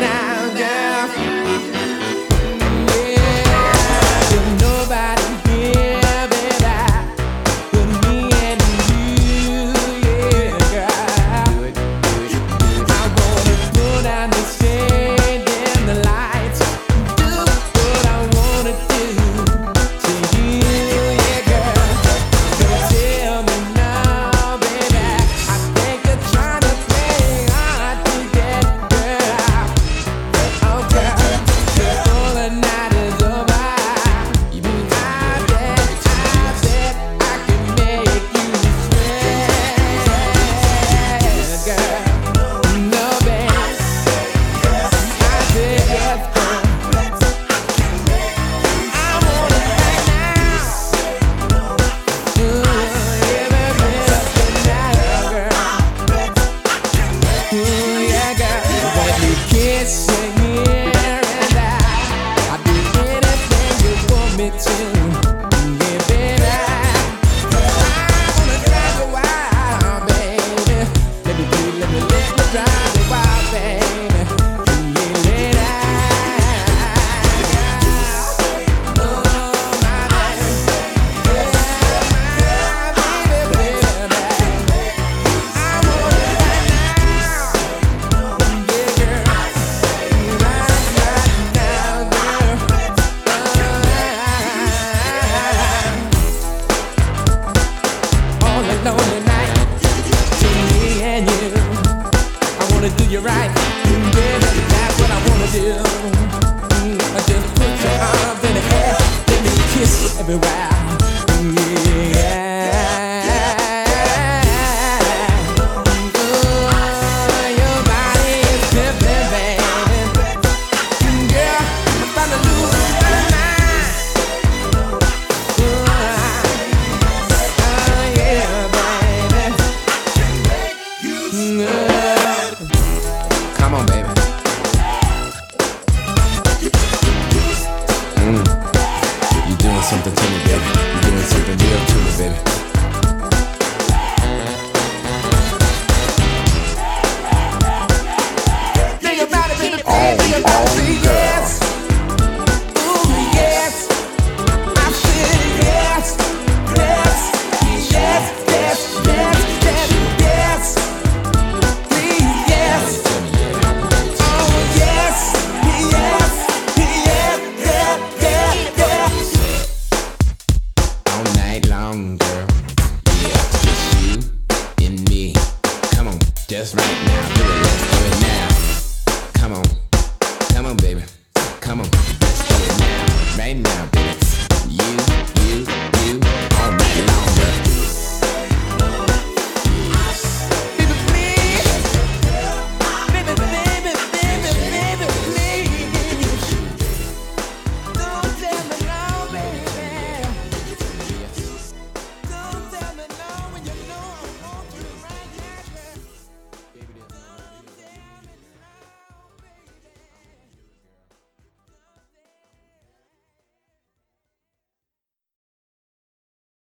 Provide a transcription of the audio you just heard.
now. missing. wanna do you right. Yeah, that's what I wanna do. Mm, I just put your arms in the air, let me kiss everywhere. Something to me, baby. You're doing something real just right now. Do it, let's do it now. Come on, come on, baby. Come on, let's do it now. Right now, baby. You,